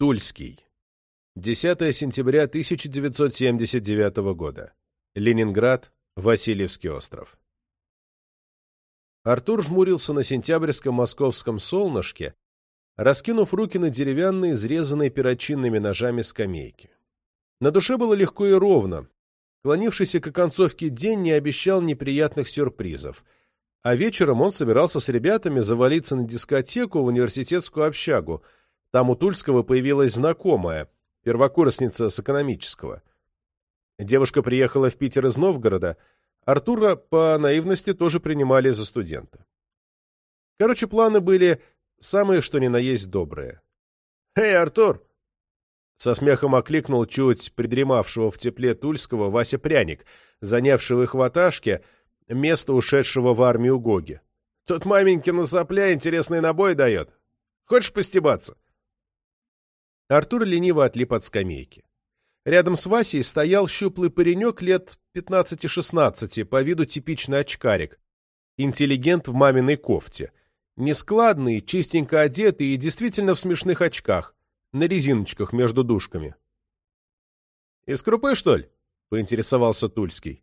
Тульский. 10 сентября 1979 года. Ленинград, Васильевский остров. Артур жмурился на сентябрьском московском солнышке, раскинув руки на деревянные, изрезанные перочинными ножами скамейки. На душе было легко и ровно. Клонившийся к оконцовке день не обещал неприятных сюрпризов. А вечером он собирался с ребятами завалиться на дискотеку в университетскую общагу. Там у Тульского появилась знакомая, первокурсница с экономического. Девушка приехала в Питер из Новгорода. Артура по наивности тоже принимали за студента. Короче, планы были самые что ни на есть добрые. «Эй, Артур!» Со смехом окликнул чуть придремавшего в тепле Тульского Вася Пряник, занявшего их в Аташке место ушедшего в армию Гоги. «Тут маменькина сопля интересный набой дает. Хочешь постебаться?» Артур лениво отлип от скамейки. Рядом с Васей стоял щуплый паренек лет 15-16, по виду типичный очкарик. Интеллигент в маминой кофте. Нескладный, чистенько одетый и действительно в смешных очках на резиночках между дужками. «Из крупы, что ли?» — поинтересовался Тульский.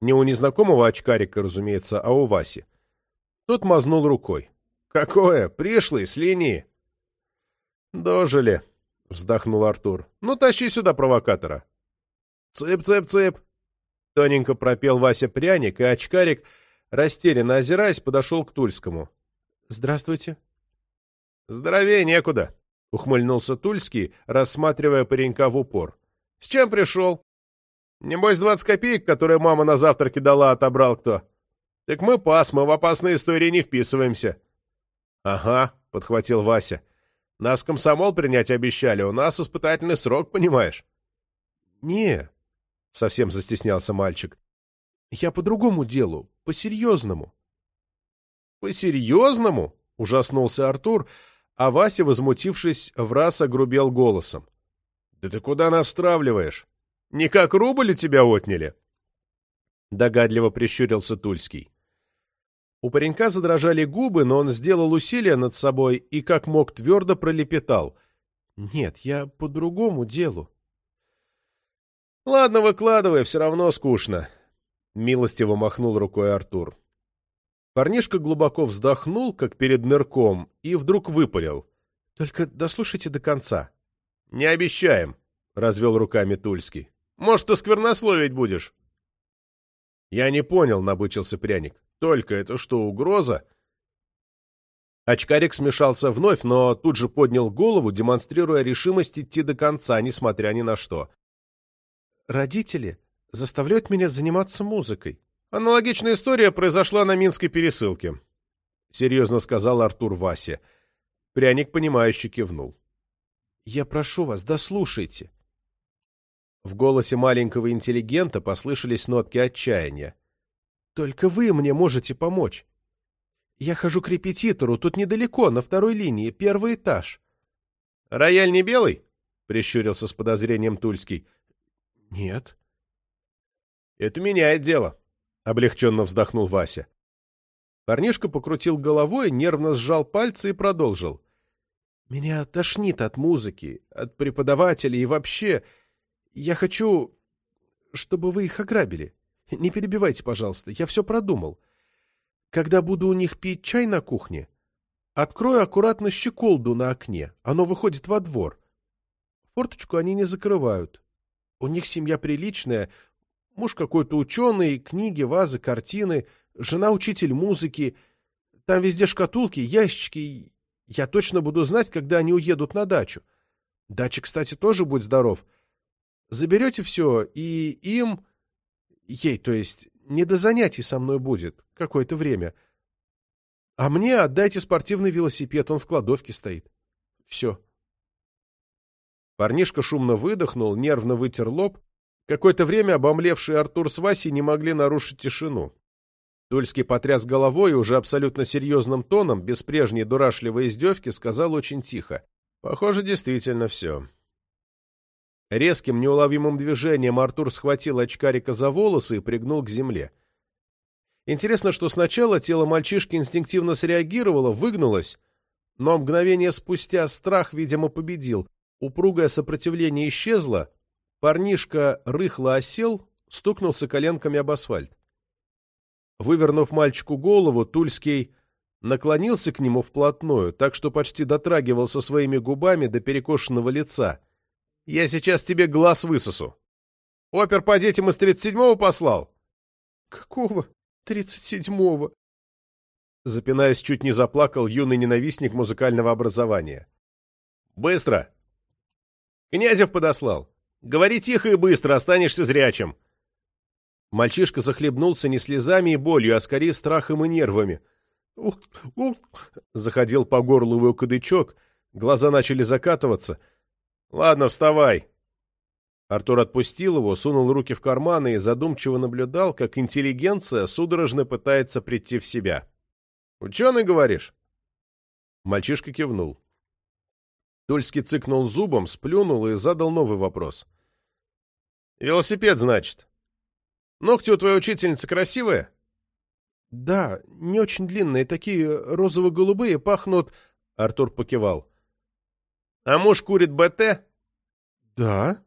Не у незнакомого очкарика, разумеется, а у Васи. Тот мазнул рукой. «Какое? Пришлый, с линии!» «Дожили!» — вздохнул Артур. «Ну, тащи сюда провокатора!» «Цып-цып-цып!» — тоненько пропел Вася пряник, и очкарик, растерянно озираясь, подошел к Тульскому. «Здравствуйте!» «Здоровее некуда!» — ухмыльнулся Тульский, рассматривая паренька в упор. — С чем пришел? — Небось, двадцать копеек, которые мама на завтраке дала, отобрал кто. — Так мы пас, мы в опасные истории не вписываемся. — Ага, — подхватил Вася. — Нас комсомол принять обещали, у нас испытательный срок, понимаешь? — Не, — совсем застеснялся мальчик. — Я по другому делу, по-серьезному. — По-серьезному? — ужаснулся Артур, — а Вася, возмутившись, в раз огрубел голосом. — Да ты куда нас стравливаешь? Не как рубль у тебя отняли? Догадливо прищурился Тульский. У паренька задрожали губы, но он сделал усилие над собой и как мог твердо пролепетал. — Нет, я по другому делу. — Ладно, выкладывай, все равно скучно. Милостиво махнул рукой Артур. Парнишка глубоко вздохнул, как перед нырком, и вдруг выпалил. — Только дослушайте до конца. — Не обещаем, — развел руками Тульский. — Может, ты сквернословить будешь? — Я не понял, — набычился пряник. — Только это что, угроза? Очкарик смешался вновь, но тут же поднял голову, демонстрируя решимость идти до конца, несмотря ни на что. — Родители заставляют меня заниматься музыкой. Аналогичная история произошла на Минской пересылке, — серьезно сказал Артур Васе. Пряник, понимающе кивнул. — Я прошу вас, дослушайте. В голосе маленького интеллигента послышались нотки отчаяния. — Только вы мне можете помочь. Я хожу к репетитору, тут недалеко, на второй линии, первый этаж. — Рояль не белый? — прищурился с подозрением Тульский. — Нет. — Это меняет дело, облегченно вздохнул Вася. Парнишка покрутил головой, нервно сжал пальцы и продолжил. «Меня тошнит от музыки, от преподавателей и вообще. Я хочу, чтобы вы их ограбили. Не перебивайте, пожалуйста, я все продумал. Когда буду у них пить чай на кухне, открою аккуратно щеколду на окне, оно выходит во двор. Форточку они не закрывают. У них семья приличная, Муж какой-то ученый, книги, вазы, картины, жена учитель музыки. Там везде шкатулки, ящички. Я точно буду знать, когда они уедут на дачу. Дача, кстати, тоже будь здоров. Заберете все, и им... Ей, то есть, не до занятий со мной будет какое-то время. А мне отдайте спортивный велосипед, он в кладовке стоит. Все. Парнишка шумно выдохнул, нервно вытер лоб Какое-то время обомлевший Артур с Васей не могли нарушить тишину. Тульский потряс головой и уже абсолютно серьезным тоном, без прежней дурашливой издевки, сказал очень тихо. «Похоже, действительно все». Резким, неуловимым движением Артур схватил очкарика за волосы и пригнул к земле. Интересно, что сначала тело мальчишки инстинктивно среагировало, выгнулось, но мгновение спустя страх, видимо, победил. упругое сопротивление исчезло, парнишка рыхло осел, стукнулся коленками об асфальт. Вывернув мальчику голову, Тульский наклонился к нему вплотную, так что почти дотрагивался своими губами до перекошенного лица. «Я сейчас тебе глаз высосу. Опер по детям из тридцать седьмого послал?» «Какого тридцать седьмого?» Запинаясь, чуть не заплакал юный ненавистник музыкального образования. «Быстро!» «Князев подослал. Говори тихо и быстро, останешься зрячим!» Мальчишка захлебнулся не слезами и болью, а скорее страхом и нервами. «Ух, ух!» — заходил по горлу его кадычок, глаза начали закатываться. «Ладно, вставай!» Артур отпустил его, сунул руки в карманы и задумчиво наблюдал, как интеллигенция судорожно пытается прийти в себя. «Ученый, говоришь?» Мальчишка кивнул. Тульский цыкнул зубом, сплюнул и задал новый вопрос. «Велосипед, значит? Ногти у твоей учительницы красивые?» «Да, не очень длинные, такие розово-голубые, пахнут...» Артур покивал. «А муж курит БТ?» «Да».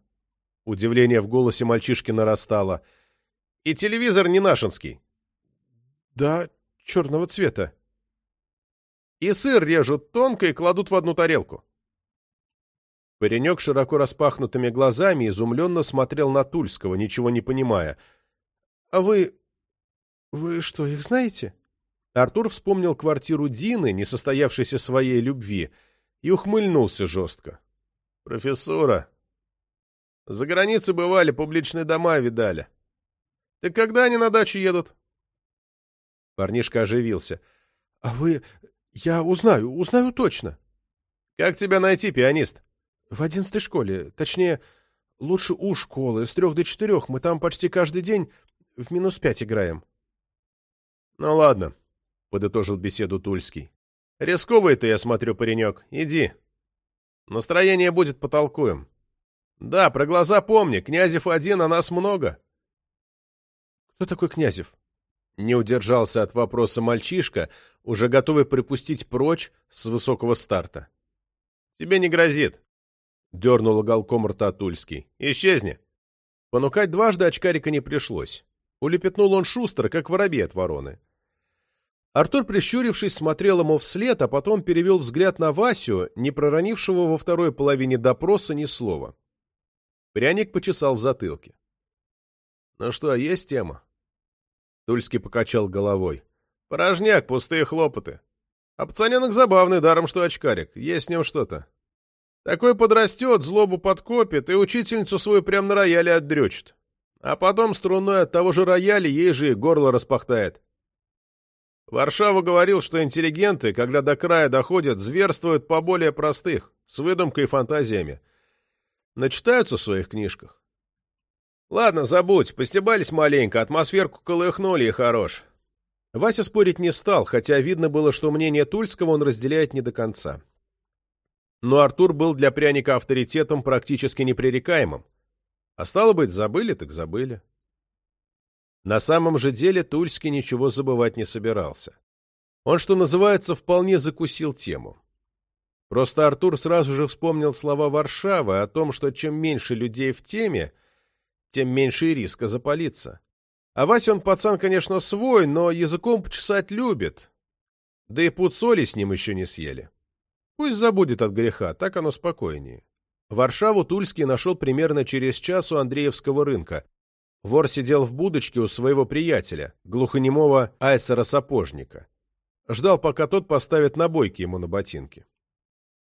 Удивление в голосе мальчишки нарастало. «И телевизор не нашинский?» «Да, черного цвета». «И сыр режут тонко и кладут в одну тарелку?» Паренек широко распахнутыми глазами изумленно смотрел на Тульского, ничего не понимая. «А вы... вы что, их знаете?» Артур вспомнил квартиру Дины, не состоявшейся своей любви, и ухмыльнулся жестко. «Профессора, за границей бывали, публичные дома видали. Так когда они на дачу едут?» Парнишка оживился. «А вы... я узнаю, узнаю точно». «Как тебя найти, пианист?» В одиннадцатой школе. Точнее, лучше у школы. С трех до четырех. Мы там почти каждый день в минус пять играем. — Ну ладно, — подытожил беседу Тульский. — Рисковый ты, я смотрю, паренек. Иди. Настроение будет, потолкуем. Да, про глаза помни. Князев один, а нас много. — Кто такой Князев? Не удержался от вопроса мальчишка, уже готовый припустить прочь с высокого старта. — Тебе не грозит. — дернул уголком рта Тульский. «Исчезни!» Понукать дважды очкарика не пришлось. Улепетнул он шустро, как воробей от вороны. Артур, прищурившись, смотрел ему вслед, а потом перевел взгляд на Васю, не проронившего во второй половине допроса ни слова. Пряник почесал в затылке. «Ну что, есть тема?» Тульский покачал головой. «Порожняк, пустые хлопоты. А пацаненок забавный, даром что очкарик. Есть с ним что-то. Такой подрастет, злобу подкопит и учительницу свою прям на рояле отдрючит. А потом струной от того же рояля ей же и горло распахтает. Варшава говорил, что интеллигенты, когда до края доходят, зверствуют по более простых, с выдумкой и фантазиями. Начитаются в своих книжках. Ладно, забудь, постебались маленько, атмосферку колыхнули и хорош. Вася спорить не стал, хотя видно было, что мнение Тульского он разделяет не до конца но Артур был для пряника авторитетом практически непререкаемым. А стало быть, забыли так забыли. На самом же деле Тульский ничего забывать не собирался. Он, что называется, вполне закусил тему. Просто Артур сразу же вспомнил слова Варшавы о том, что чем меньше людей в теме, тем меньше и риска запалиться. А Вася он пацан, конечно, свой, но языком почесать любит. Да и пуд соли с ним еще не съели. Пусть забудет от греха, так оно спокойнее. Варшаву Тульский нашел примерно через час у Андреевского рынка. Вор сидел в будочке у своего приятеля, глухонемого айсера-сапожника. Ждал, пока тот поставит набойки ему на ботинки.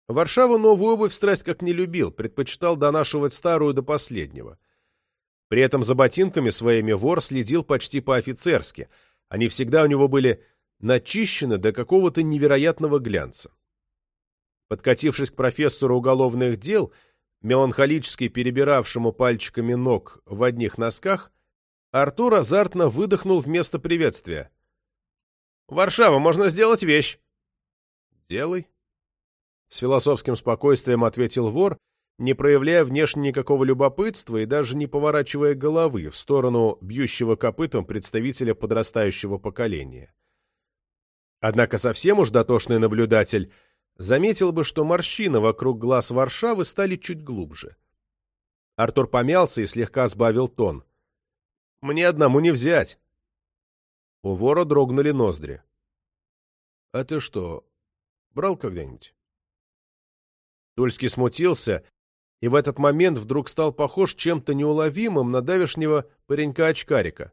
Варшаву новую обувь страсть как не любил, предпочитал донашивать старую до последнего. При этом за ботинками своими вор следил почти по-офицерски. Они всегда у него были начищены до какого-то невероятного глянца. Подкатившись к профессору уголовных дел, меланхолически перебиравшему пальчиками ног в одних носках, Артур азартно выдохнул вместо приветствия. «Варшава, можно сделать вещь!» «Делай!» С философским спокойствием ответил вор, не проявляя внешне никакого любопытства и даже не поворачивая головы в сторону бьющего копытом представителя подрастающего поколения. Однако совсем уж дотошный наблюдатель заметил бы, что морщины вокруг глаз Варшавы стали чуть глубже. Артур помялся и слегка сбавил тон. «Мне одному не взять!» У вора дрогнули ноздри. «А ты что, брал когда-нибудь?» Тульский смутился и в этот момент вдруг стал похож чем-то неуловимым на давешнего паренька-очкарика.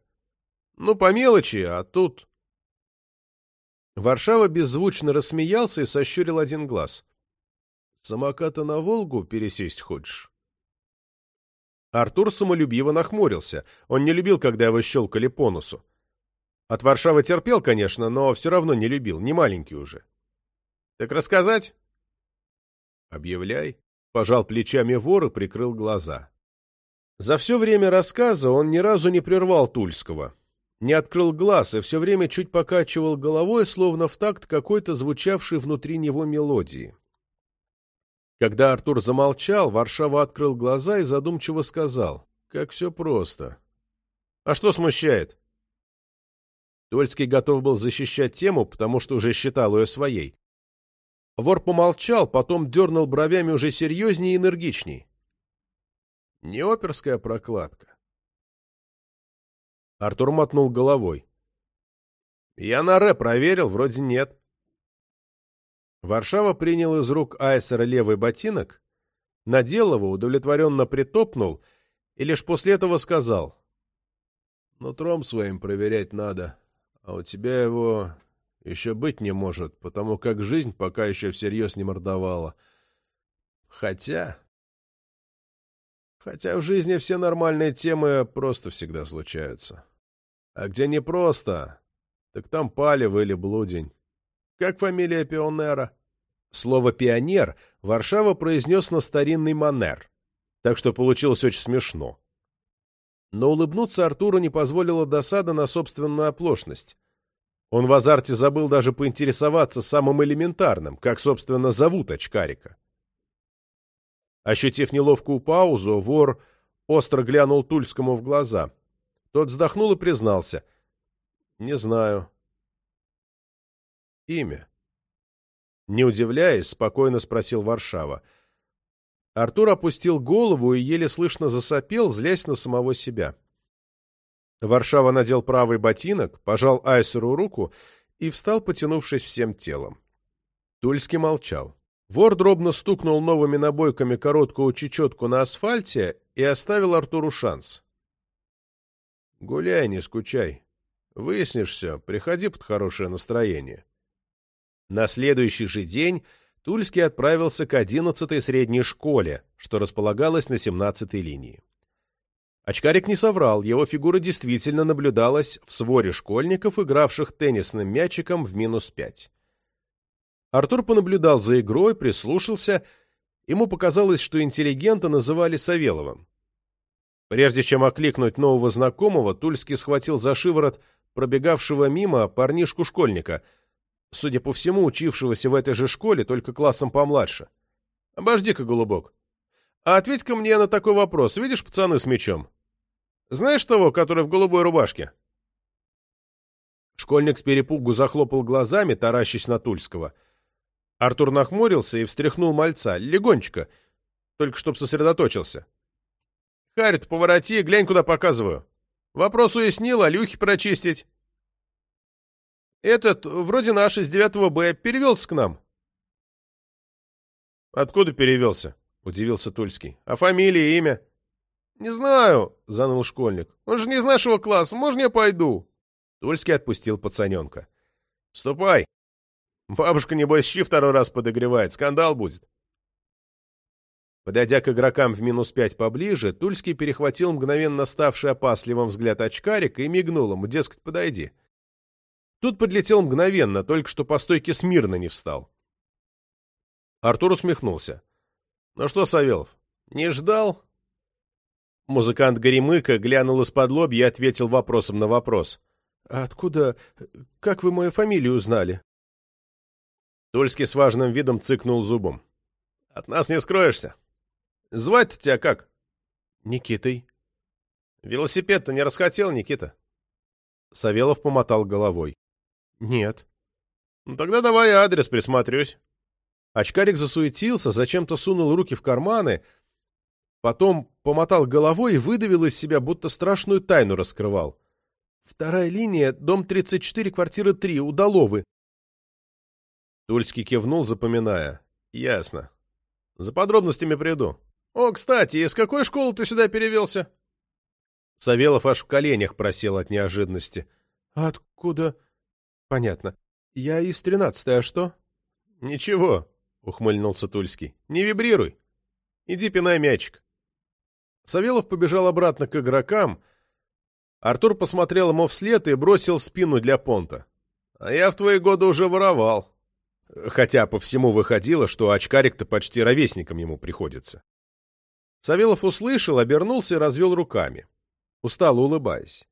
«Ну, по мелочи, а тут...» Варшава беззвучно рассмеялся и сощурил один глаз. «Самоката на Волгу пересесть хочешь?» Артур самолюбиво нахмурился. Он не любил, когда его щелкали по носу. От Варшавы терпел, конечно, но все равно не любил, не маленький уже. «Так рассказать?» «Объявляй», — пожал плечами вор и прикрыл глаза. За все время рассказа он ни разу не прервал Тульского не открыл глаз и все время чуть покачивал головой, словно в такт какой-то звучавшей внутри него мелодии. Когда Артур замолчал, Варшава открыл глаза и задумчиво сказал, «Как все просто». «А что смущает?» Тольский готов был защищать тему, потому что уже считал ее своей. Вор помолчал, потом дернул бровями уже серьезнее и энергичней. «Не оперская прокладка. Артур мотнул головой. «Я на ре проверил, вроде нет». Варшава принял из рук Айсера левый ботинок, надел его, удовлетворенно притопнул и лишь после этого сказал. «Нутром своим проверять надо, а у тебя его еще быть не может, потому как жизнь пока еще всерьез не мордовала. Хотя...» Хотя в жизни все нормальные темы просто всегда случаются. А где не просто, так там палев или блудень. Как фамилия пионера? Слово «пионер» Варшава произнес на старинный манер, так что получилось очень смешно. Но улыбнуться Артуру не позволила досада на собственную оплошность. Он в азарте забыл даже поинтересоваться самым элементарным, как, собственно, зовут очкарика. Ощутив неловкую паузу, вор остро глянул Тульскому в глаза. Тот вздохнул и признался. «Не знаю». «Имя?» Не удивляясь, спокойно спросил Варшава. Артур опустил голову и еле слышно засопел, злясь на самого себя. Варшава надел правый ботинок, пожал Айсеру руку и встал, потянувшись всем телом. Тульский молчал. Вор дробно стукнул новыми набойками короткую чечетку на асфальте и оставил Артуру шанс. «Гуляй, не скучай. Выяснишь все, приходи под хорошее настроение». На следующий же день Тульский отправился к одиннадцатой средней школе, что располагалась на семнадцатой линии. Очкарик не соврал, его фигура действительно наблюдалась в своре школьников, игравших теннисным мячиком в минус пять. Артур понаблюдал за игрой, прислушался. Ему показалось, что интеллигента называли Савеловым. Прежде чем окликнуть нового знакомого, Тульский схватил за шиворот пробегавшего мимо парнишку-школьника, судя по всему, учившегося в этой же школе, только классом помладше. «Обожди-ка, голубок. А ответь-ка мне на такой вопрос. Видишь пацаны с мечом? Знаешь того, который в голубой рубашке?» Школьник с перепугу захлопал глазами, таращась на Тульского — Артур нахмурился и встряхнул мальца. Легонечко. Только чтоб сосредоточился. Харит, повороти, глянь, куда показываю. Вопрос уяснил, а люхи прочистить. Этот, вроде наш, из 9 Б, перевелся к нам. Откуда перевелся? Удивился Тульский. А фамилия, имя? Не знаю, заныл школьник. Он же не из нашего класса, можно я пойду? Тульский отпустил пацаненка. Ступай, Бабушка, небось, щи второй раз подогревает. Скандал будет. Подойдя к игрокам в минус пять поближе, Тульский перехватил мгновенно ставший опасливым взгляд очкарика и мигнул ему, дескать, подойди. Тут подлетел мгновенно, только что по стойке смирно не встал. Артур усмехнулся. «Ну что, Савелов, не ждал?» Музыкант Горемыка глянул из-под лобья и ответил вопросом на вопрос. «Откуда... Как вы мою фамилию узнали?» Тульский с важным видом цыкнул зубом. «От нас не скроешься. Звать-то тебя как?» «Никитой». «Велосипед-то не расхотел, Никита?» Савелов помотал головой. «Нет». «Ну тогда давай адрес, присмотрюсь». Очкарик засуетился, зачем-то сунул руки в карманы, потом помотал головой и выдавил из себя, будто страшную тайну раскрывал. «Вторая линия, дом 34, квартира 3, Удаловы». Тульский кивнул, запоминая. «Ясно. За подробностями приду. О, кстати, из какой школы ты сюда перевелся?» Савелов аж в коленях просел от неожиданности. «Откуда?» «Понятно. Я из тринадцатой, а что?» «Ничего», — ухмыльнулся Тульский. «Не вибрируй. Иди пинай мячик». Савелов побежал обратно к игрокам. Артур посмотрел ему вслед и бросил спину для понта. «А я в твои годы уже воровал». Хотя по всему выходило, что очкарик-то почти ровесником ему приходится. Савелов услышал, обернулся и развел руками, устало улыбаясь.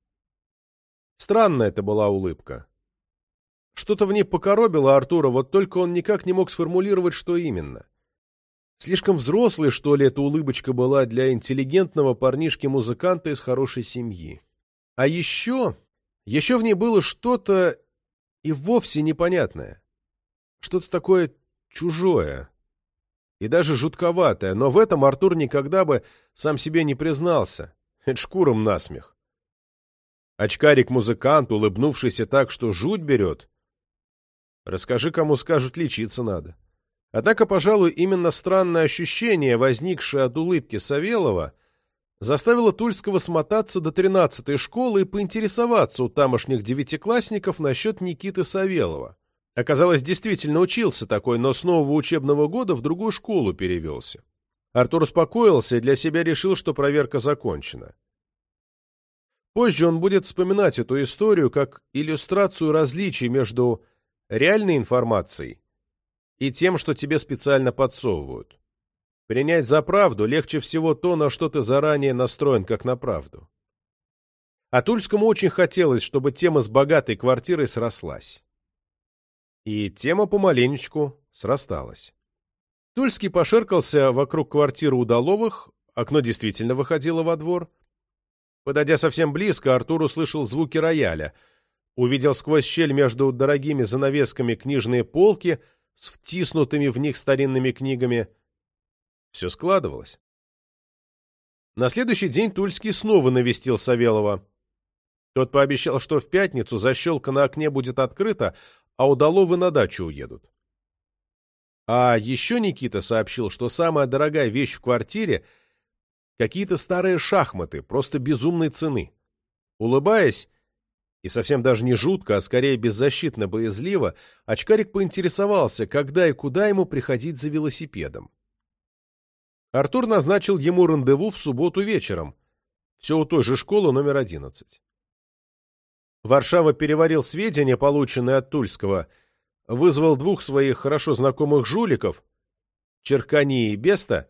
Странная это была улыбка. Что-то в ней покоробило Артура, вот только он никак не мог сформулировать, что именно. Слишком взрослой, что ли, эта улыбочка была для интеллигентного парнишки-музыканта из хорошей семьи. А еще... Еще в ней было что-то и вовсе непонятное. Что-то такое чужое. И даже жутковатое, но в этом Артур никогда бы сам себе не признался. Это шкуром насмех. Очкарик-музыкант, улыбнувшийся так, что жуть берет, Расскажи, кому скажут, лечиться надо. Однако, пожалуй, именно странное ощущение, возникшее от улыбки Савелова, заставило Тульского смотаться до тринадцатой школы и поинтересоваться у тамошних девятиклассников насчет Никиты Савелова. Оказалось, действительно учился такой, но с нового учебного года в другую школу перевелся. Артур успокоился и для себя решил, что проверка закончена. Позже он будет вспоминать эту историю как иллюстрацию различий между реальной информацией и тем, что тебе специально подсовывают. Принять за правду легче всего то, на что ты заранее настроен как на правду. А Тульскому очень хотелось, чтобы тема с богатой квартирой срослась. И тема помаленечку срасталась. Тульский поширкался вокруг квартиры Удаловых, окно действительно выходило во двор. Подойдя совсем близко, Артур услышал звуки рояля — увидел сквозь щель между дорогими занавесками книжные полки с втиснутыми в них старинными книгами. Все складывалось. На следующий день Тульский снова навестил Савелова. Тот пообещал, что в пятницу защелка на окне будет открыта, а удаловы на дачу уедут. А еще Никита сообщил, что самая дорогая вещь в квартире — какие-то старые шахматы, просто безумной цены. Улыбаясь, и совсем даже не жутко, а скорее беззащитно боязливо, очкарик поинтересовался, когда и куда ему приходить за велосипедом. Артур назначил ему рандеву в субботу вечером, все у той же школы номер одиннадцать. Варшава переварил сведения, полученные от Тульского, вызвал двух своих хорошо знакомых жуликов, Черкани и Беста,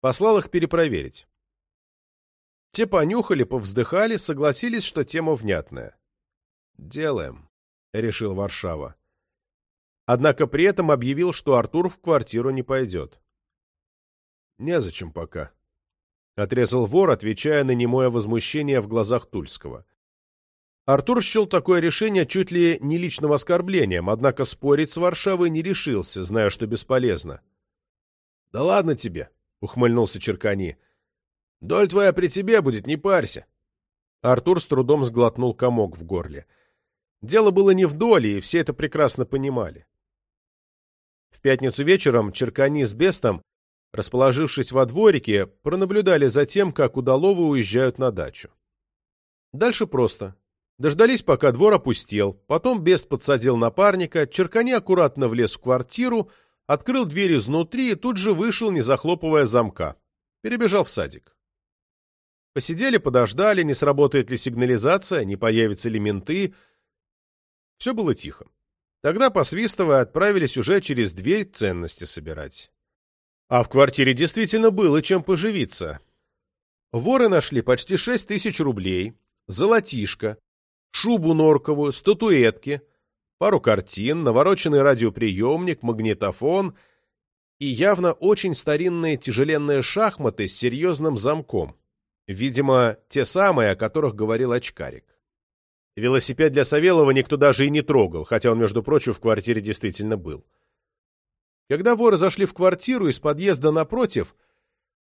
послал их перепроверить. Те понюхали, повздыхали, согласились, что тема внятная. «Делаем», — решил Варшава. Однако при этом объявил, что Артур в квартиру не пойдет. «Незачем пока», — отрезал вор, отвечая на немое возмущение в глазах Тульского. Артур счел такое решение чуть ли не личным оскорблением, однако спорить с Варшавой не решился, зная, что бесполезно. «Да ладно тебе», — ухмыльнулся Черкани. Доль твоя при тебе будет, не парься. Артур с трудом сглотнул комок в горле. Дело было не в доле, и все это прекрасно понимали. В пятницу вечером Черкани с Бестом, расположившись во дворике, пронаблюдали за тем, как удаловы уезжают на дачу. Дальше просто. Дождались, пока двор опустел, потом Бест подсадил напарника, Черкани аккуратно влез в квартиру, открыл дверь изнутри и тут же вышел, не захлопывая замка. Перебежал в садик. Посидели, подождали, не сработает ли сигнализация, не появятся ли менты. Все было тихо. Тогда, посвистывая, отправились уже через дверь ценности собирать. А в квартире действительно было чем поживиться. Воры нашли почти шесть тысяч рублей, золотишко, шубу норковую, статуэтки, пару картин, навороченный радиоприемник, магнитофон и явно очень старинные тяжеленные шахматы с серьезным замком. Видимо, те самые, о которых говорил очкарик. Велосипед для Савелова никто даже и не трогал, хотя он, между прочим, в квартире действительно был. Когда воры зашли в квартиру, из подъезда напротив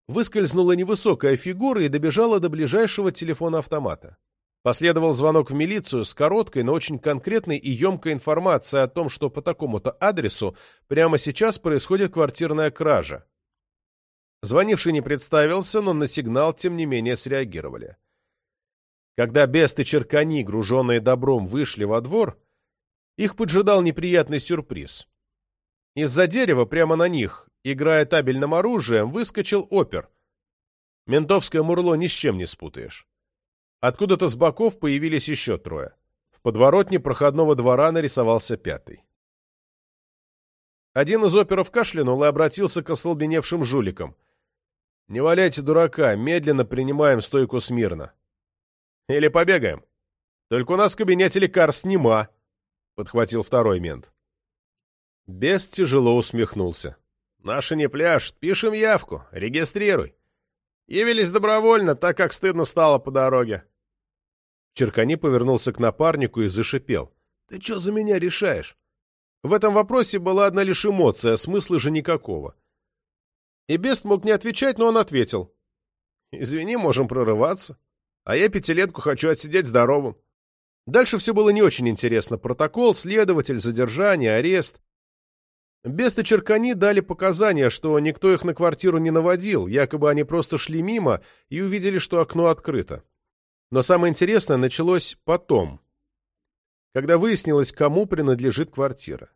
выскользнула невысокая фигура и добежала до ближайшего телефона-автомата. Последовал звонок в милицию с короткой, но очень конкретной и емкой информацией о том, что по такому-то адресу прямо сейчас происходит квартирная кража. Звонивший не представился, но на сигнал, тем не менее, среагировали. Когда Бест и Черкани, груженные добром, вышли во двор, их поджидал неприятный сюрприз. Из-за дерева прямо на них, играя табельным оружием, выскочил опер. Ментовское мурло ни с чем не спутаешь. Откуда-то с боков появились еще трое. В подворотне проходного двора нарисовался пятый. Один из оперов кашлянул и обратился к остолбеневшим жуликам. «Не валяйте дурака, медленно принимаем стойку смирно. Или побегаем. Только у нас в кабинете лекарств нема», — подхватил второй мент. Бес тяжело усмехнулся. «Наши не пляж, пишем явку, регистрируй. Явились добровольно, так как стыдно стало по дороге. Черкани повернулся к напарнику и зашипел. «Ты что за меня решаешь?» В этом вопросе была одна лишь эмоция, смысла же никакого. И Бест мог не отвечать, но он ответил. «Извини, можем прорываться. А я пятилетку хочу отсидеть здоровым». Дальше все было не очень интересно. Протокол, следователь, задержание, арест. Бест и Черкани дали показания, что никто их на квартиру не наводил, якобы они просто шли мимо и увидели, что окно открыто. Но самое интересное началось потом, когда выяснилось, кому принадлежит квартира.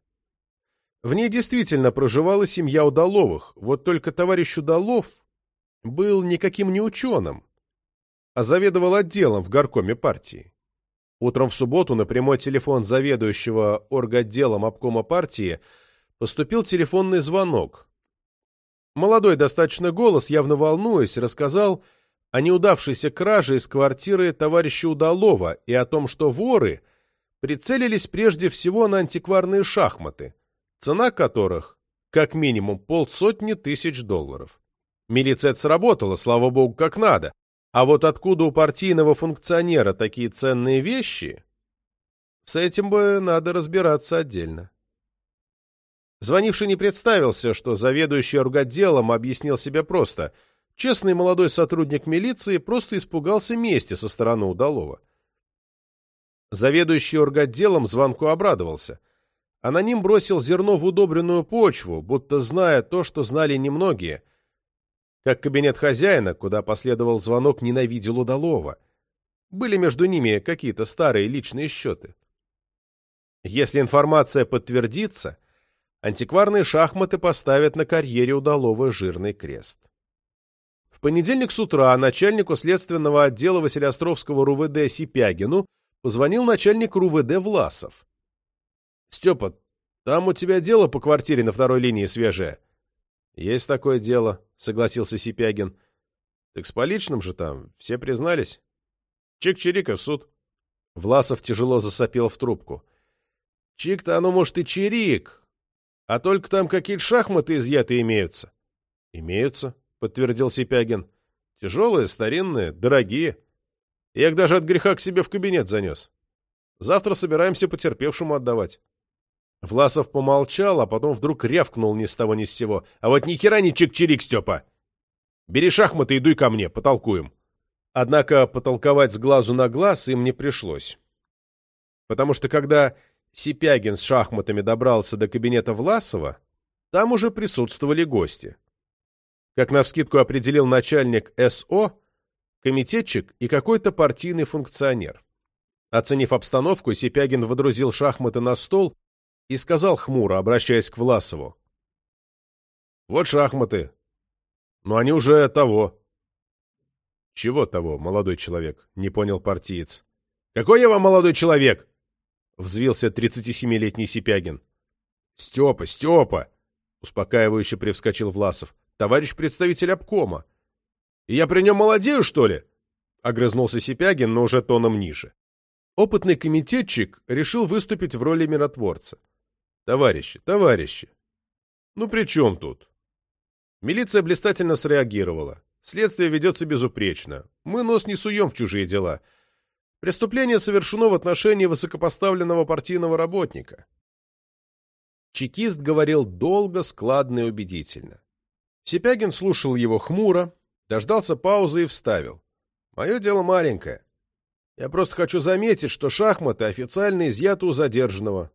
В ней действительно проживала семья Удаловых, вот только товарищ Удалов был никаким не ученым, а заведовал отделом в горкоме партии. Утром в субботу на прямой телефон заведующего орготделом обкома партии поступил телефонный звонок. Молодой достаточно голос, явно волнуясь, рассказал, о неудавшейся краже из квартиры товарища Удалова и о том, что воры прицелились прежде всего на антикварные шахматы, цена которых как минимум полсотни тысяч долларов. Милиция сработала, слава богу, как надо. А вот откуда у партийного функционера такие ценные вещи, с этим бы надо разбираться отдельно. Звонивший не представился, что заведующий орготделом объяснил себя просто – Честный молодой сотрудник милиции просто испугался мести со стороны удалого. Заведующий орготделом звонку обрадовался. Аноним бросил зерно в удобренную почву, будто зная то, что знали немногие. Как кабинет хозяина, куда последовал звонок, ненавидел удалого. Были между ними какие-то старые личные счеты. Если информация подтвердится, антикварные шахматы поставят на карьере удалого жирный крест. В понедельник с утра начальнику следственного отдела Василиостровского РУВД Сипягину позвонил начальник РУВД Власов. — Степа, там у тебя дело по квартире на второй линии свежее. — Есть такое дело, — согласился Сипягин. — Так с поличным же там, все признались. — Чик-чирика в суд. Власов тяжело засопел в трубку. — Чик-то оно, может, и чирик, а только там какие-то шахматы изъяты имеются. — Имеются, — подтвердил Сипягин. — Тяжелые, старинные, дорогие. Я их даже от греха к себе в кабинет занес. Завтра собираемся потерпевшему отдавать. Власов помолчал, а потом вдруг рявкнул ни с того ни с сего. — А вот ни хера не чик-чирик, Степа! Бери шахматы и дуй ко мне, потолкуем. Однако потолковать с глазу на глаз им не пришлось. Потому что когда Сипягин с шахматами добрался до кабинета Власова, там уже присутствовали гости как навскидку определил начальник СО, комитетчик и какой-то партийный функционер. Оценив обстановку, Сипягин водрузил шахматы на стол и сказал хмуро, обращаясь к Власову. «Вот шахматы. Но они уже того». «Чего того, молодой человек?» — не понял партиец. «Какой я вам молодой человек?» — взвился 37-летний Сипягин. «Степа, Степа!» — успокаивающе привскочил Власов товарищ представитель обкома. И я при нем молодею, что ли? Огрызнулся Сипягин, но уже тоном ниже. Опытный комитетчик решил выступить в роли миротворца. Товарищи, товарищи, ну при чем тут? Милиция блистательно среагировала. Следствие ведется безупречно. Мы нос не суем в чужие дела. Преступление совершено в отношении высокопоставленного партийного работника. Чекист говорил долго, складно и убедительно. Сипягин слушал его хмуро, дождался паузы и вставил. «Мое дело маленькое. Я просто хочу заметить, что шахматы официально изъяты у задержанного.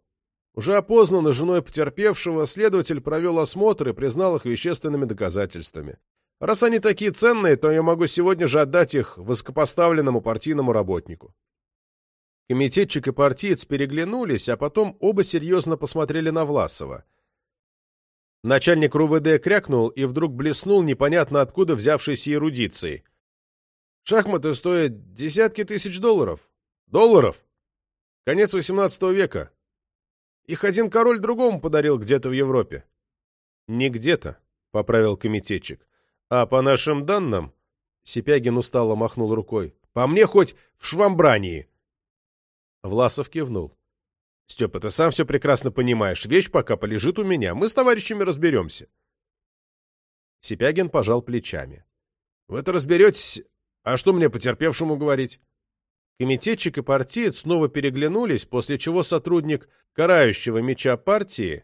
Уже опознаны женой потерпевшего, следователь провел осмотр и признал их вещественными доказательствами. Раз они такие ценные, то я могу сегодня же отдать их высокопоставленному партийному работнику. Комитетчик и партиец переглянулись, а потом оба серьезно посмотрели на Власова. Начальник РУВД крякнул и вдруг блеснул непонятно откуда взявшейся эрудицией. «Шахматы стоят десятки тысяч долларов. Долларов! Конец XVIII века. Их один король другому подарил где-то в Европе». «Не где-то», — поправил комитетчик. «А по нашим данным...» — Сипягин устало махнул рукой. «По мне хоть в Швамбрании». Власов кивнул. «Степа, ты сам все прекрасно понимаешь. Вещь пока полежит у меня. Мы с товарищами разберемся». Сипягин пожал плечами. «Вы это разберетесь. А что мне потерпевшему говорить?» Комитетчик и партиец снова переглянулись, после чего сотрудник карающего меча партии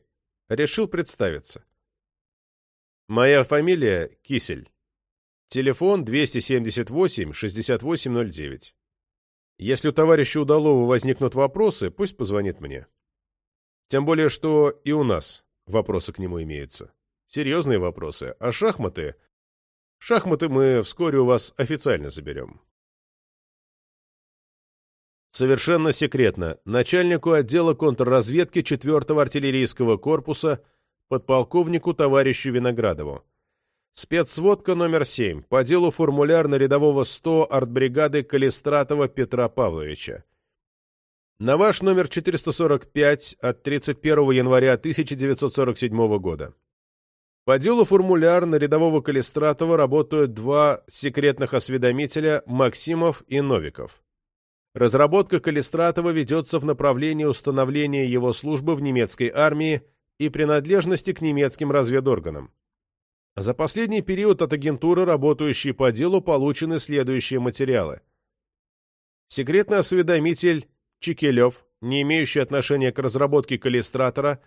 решил представиться. «Моя фамилия Кисель. Телефон 278-6809. Если у товарища Удалова возникнут вопросы, пусть позвонит мне. Тем более, что и у нас вопросы к нему имеются. Серьезные вопросы. А шахматы... Шахматы мы вскоре у вас официально заберем. Совершенно секретно. Начальнику отдела контрразведки 4-го артиллерийского корпуса подполковнику товарищу Виноградову. Спецсводка номер 7 по делу формуляр-рядового 100 артбригады Калистратова Петра Павловича. На ваш номер 445 от 31 января 1947 года. По делу формуляр-рядового Калистратова работают два секретных осведомителя Максимов и Новиков. Разработка Калистратова ведется в направлении установления его службы в немецкой армии и принадлежности к немецким разведорганам. За последний период от агентуры, работающей по делу, получены следующие материалы. Секретный осведомитель Чекелев, не имеющий отношения к разработке калистратора,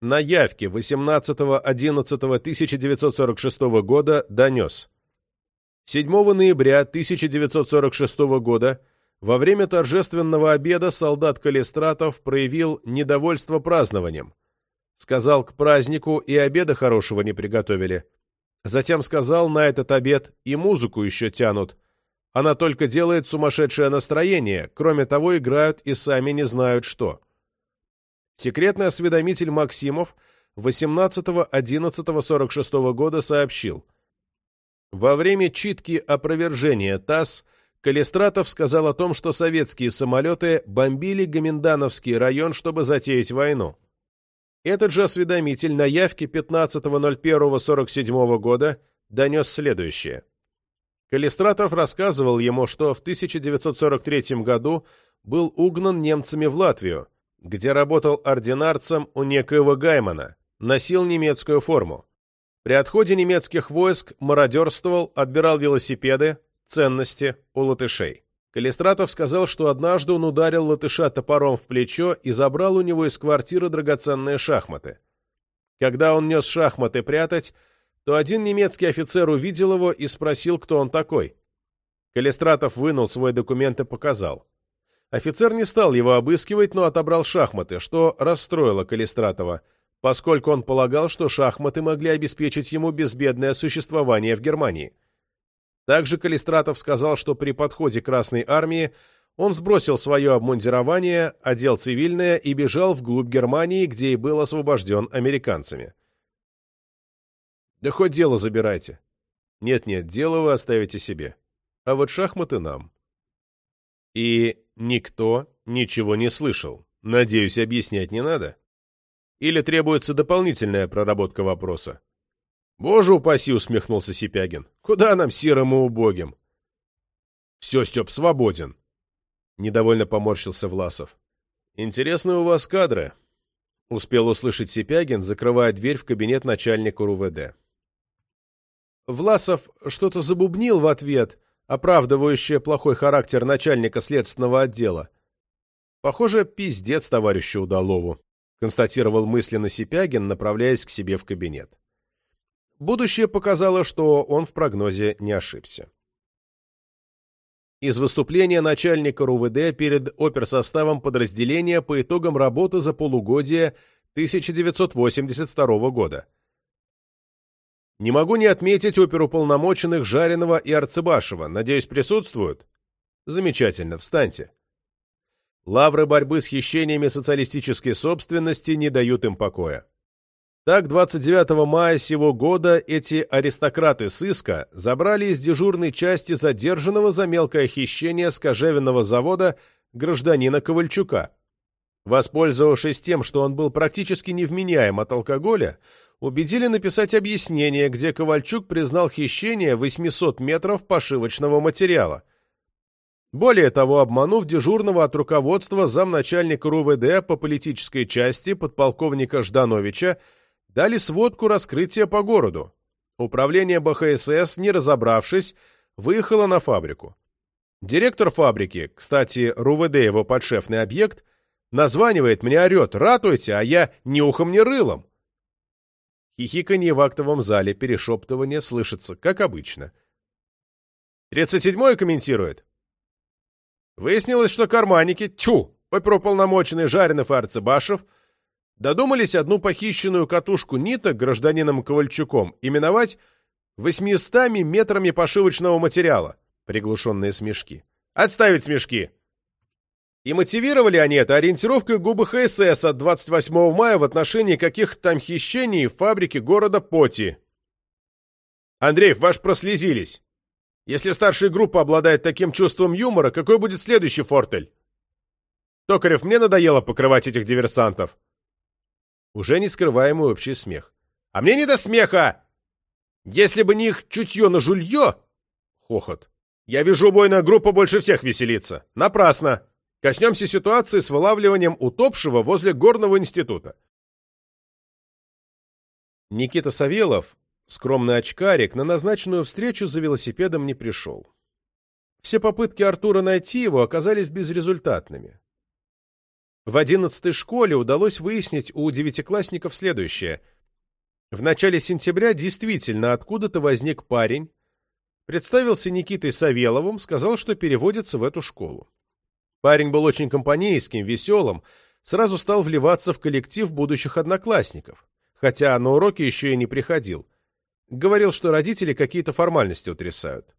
на явке 18.11.1946 года донес. 7 ноября 1946 года во время торжественного обеда солдат Калистратов проявил недовольство празднованием. Сказал, к празднику и обеда хорошего не приготовили. Затем сказал, на этот обед и музыку еще тянут. Она только делает сумасшедшее настроение, кроме того, играют и сами не знают что. Секретный осведомитель Максимов 18.11.46 года сообщил. Во время читки опровержения ТАСС Калистратов сказал о том, что советские самолеты бомбили Гоминдановский район, чтобы затеять войну. Этот же осведомитель на явке 15.01.47 года донес следующее. Калистратов рассказывал ему, что в 1943 году был угнан немцами в Латвию, где работал ординарцем у некоего Гаймана, носил немецкую форму. При отходе немецких войск мародерствовал, отбирал велосипеды, ценности у латышей. Калистратов сказал, что однажды он ударил латыша топором в плечо и забрал у него из квартиры драгоценные шахматы. Когда он нес шахматы прятать, то один немецкий офицер увидел его и спросил, кто он такой. Калистратов вынул свой документ и показал. Офицер не стал его обыскивать, но отобрал шахматы, что расстроило Калистратова, поскольку он полагал, что шахматы могли обеспечить ему безбедное существование в Германии. Также Калистратов сказал, что при подходе Красной Армии он сбросил свое обмундирование, одел цивильное и бежал вглубь Германии, где и был освобожден американцами. Да хоть дело забирайте. Нет-нет, дело вы оставите себе. А вот шахматы нам. И никто ничего не слышал. Надеюсь, объяснять не надо? Или требуется дополнительная проработка вопроса? «Боже упаси!» — усмехнулся Сипягин. «Куда нам, серым и убогим?» «Все, Степ, свободен!» Недовольно поморщился Власов. «Интересные у вас кадры», — успел услышать Сипягин, закрывая дверь в кабинет начальника РУВД. Власов что-то забубнил в ответ, оправдывающее плохой характер начальника следственного отдела. Похоже, пиздец товарищу Удалову. констатировал мысленно Сипягин, направляясь к себе в кабинет. Будущее показало, что он в прогнозе не ошибся. Из выступления начальника РУВД перед оперсоставом подразделения по итогам работы за полугодие 1982 года. Не могу не отметить оперуполномоченных Жареного и Арцебашева. Надеюсь, присутствуют? Замечательно, встаньте. Лавры борьбы с хищениями социалистической собственности не дают им покоя. Так, 29 мая сего года эти аристократы сыска забрали из дежурной части задержанного за мелкое хищение с кожевенного завода гражданина Ковальчука. Воспользовавшись тем, что он был практически невменяем от алкоголя, убедили написать объяснение, где Ковальчук признал хищение 800 метров пошивочного материала. Более того, обманув дежурного от руководства замначальника РУВД по политической части подполковника Ждановича, дали сводку раскрытия по городу. Управление БХСС, не разобравшись, выехало на фабрику. Директор фабрики, кстати, РУВД его подшефный объект, названивает мне, орет «Ратуйте, а я ни ухом, ни рылом». Хихиканье в актовом зале, перешептывание слышится, как обычно. «Тридцать седьмой комментирует». Выяснилось, что карманники, тьфу, оперуполномоченный Жаринов и Арцебашев, додумались одну похищенную катушку ниток гражданином Ковальчуком именовать восьмистами метрами пошивочного материала. Приглушенные смешки. Отставить смешки! И мотивировали они это ориентировкой губы ХСС от 28 мая в отношении каких-то там хищений в фабрике города Поти. Андреев, ваш прослезились. Если старшая группа обладает таким чувством юмора, какой будет следующий фортель? Токарев, мне надоело покрывать этих диверсантов. Уже не скрываемый общий смех. А мне не до смеха! Если бы не их чутье на жулье... Хохот. Я вижу, убойная группа больше всех веселится. Напрасно. Коснемся ситуации с вылавливанием утопшего возле горного института. Никита Савелов, Скромный очкарик на назначенную встречу за велосипедом не пришел. Все попытки Артура найти его оказались безрезультатными. В одиннадцатой школе удалось выяснить у девятиклассников следующее. В начале сентября действительно откуда-то возник парень, представился Никитой Савеловым, сказал, что переводится в эту школу. Парень был очень компанейским, веселым, сразу стал вливаться в коллектив будущих одноклассников, хотя на уроки еще и не приходил. Говорил, что родители какие-то формальности утрясают.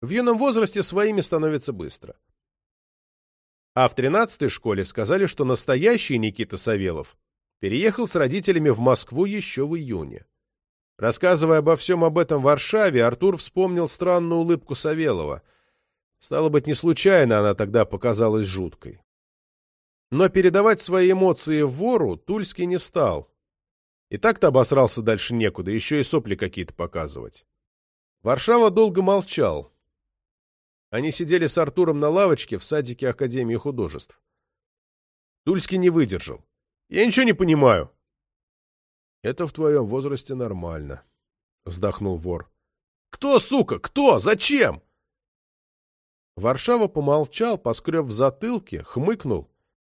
В юном возрасте своими становятся быстро. А в тринадцатой школе сказали, что настоящий Никита Савелов переехал с родителями в Москву еще в июне. Рассказывая обо всем об этом в Варшаве, Артур вспомнил странную улыбку Савелова. Стало быть, не случайно она тогда показалась жуткой. Но передавать свои эмоции вору Тульский не стал, и так-то обосрался дальше некуда, еще и сопли какие-то показывать. Варшава долго молчал. Они сидели с Артуром на лавочке в садике Академии художеств. Тульский не выдержал. «Я ничего не понимаю». «Это в твоем возрасте нормально», — вздохнул вор. «Кто, сука, кто? Зачем?» Варшава помолчал, поскреб в затылке, хмыкнул.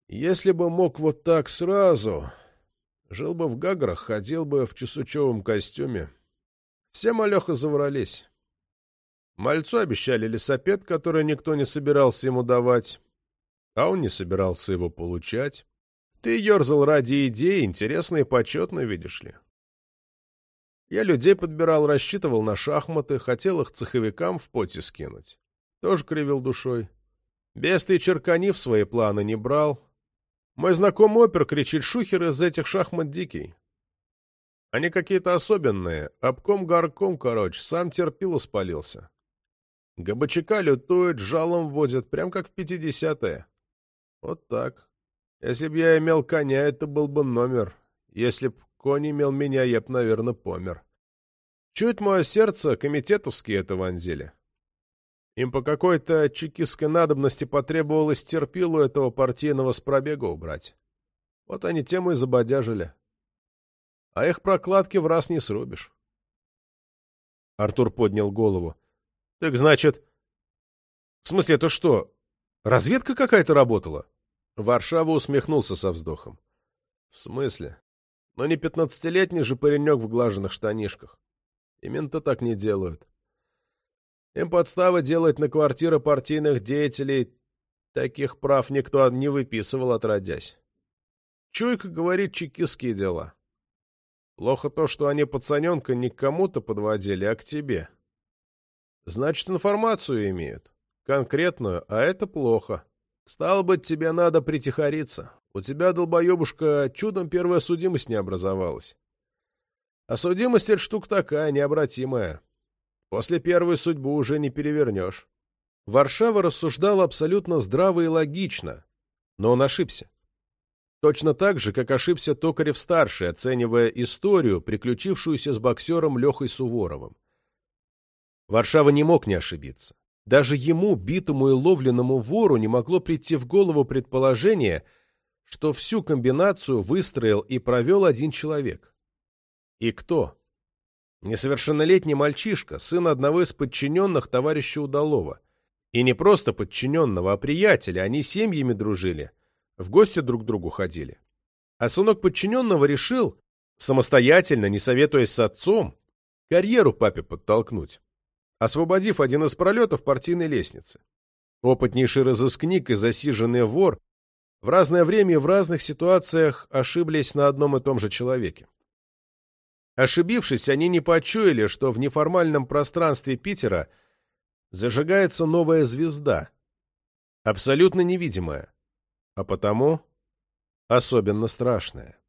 «Если бы мог вот так сразу, Жил бы в Гаграх, ходил бы в чесучевом костюме. Все малеха заврались. Мальцу обещали лесопед, который никто не собирался ему давать, а он не собирался его получать. Ты ерзал ради идеи, интересно и почетно, видишь ли. Я людей подбирал, рассчитывал на шахматы, хотел их цеховикам в поте скинуть. Тоже кривил душой. Без ты черкани в свои планы не брал, мой знакомый опер кричит шухер из этих шахмат дикий. Они какие-то особенные. Обком-горком, короче, сам терпил спалился. Габачака лютует, жалом водят, прям как в пятидесятые. Вот так. Если б я имел коня, это был бы номер. Если б конь имел меня, я б, наверное, помер. Чуть мое сердце, комитетовские это вонзили. Им по какой-то чекистской надобности потребовалось терпилу этого партийного с пробега убрать. Вот они тему и забодяжили. А их прокладки в раз не срубишь. Артур поднял голову. — Так значит... — В смысле, это что, разведка какая-то работала? Варшава усмехнулся со вздохом. В смысле? Но не пятнадцатилетний же паренек в глаженных штанишках. Именно так не делают. Им подстава делать на квартиры партийных деятелей. Таких прав никто не выписывал, отродясь. Чуйка говорит чекистские дела. Плохо то, что они пацаненка не к кому-то подводили, а к тебе. Значит, информацию имеют. Конкретную, а это плохо. Стало быть, тебе надо притихариться. У тебя, долбоебушка, чудом первая судимость не образовалась. А судимость — это штука такая, необратимая. После первой судьбы уже не перевернешь. Варшава рассуждала абсолютно здраво и логично, но он ошибся. Точно так же, как ошибся Токарев-старший, оценивая историю, приключившуюся с боксером Лехой Суворовым. Варшава не мог не ошибиться. Даже ему, битому и ловленному вору, не могло прийти в голову предположение, что всю комбинацию выстроил и провел один человек. И кто? Несовершеннолетний мальчишка, сын одного из подчиненных товарища Удалова. И не просто подчиненного, а приятеля, они семьями дружили, в гости друг к другу ходили. А сынок подчиненного решил, самостоятельно, не советуясь с отцом, карьеру папе подтолкнуть освободив один из пролетов партийной лестницы. Опытнейший разыскник и засиженный вор в разное время и в разных ситуациях ошиблись на одном и том же человеке. Ошибившись, они не почуяли, что в неформальном пространстве Питера зажигается новая звезда, абсолютно невидимая, а потому особенно страшная.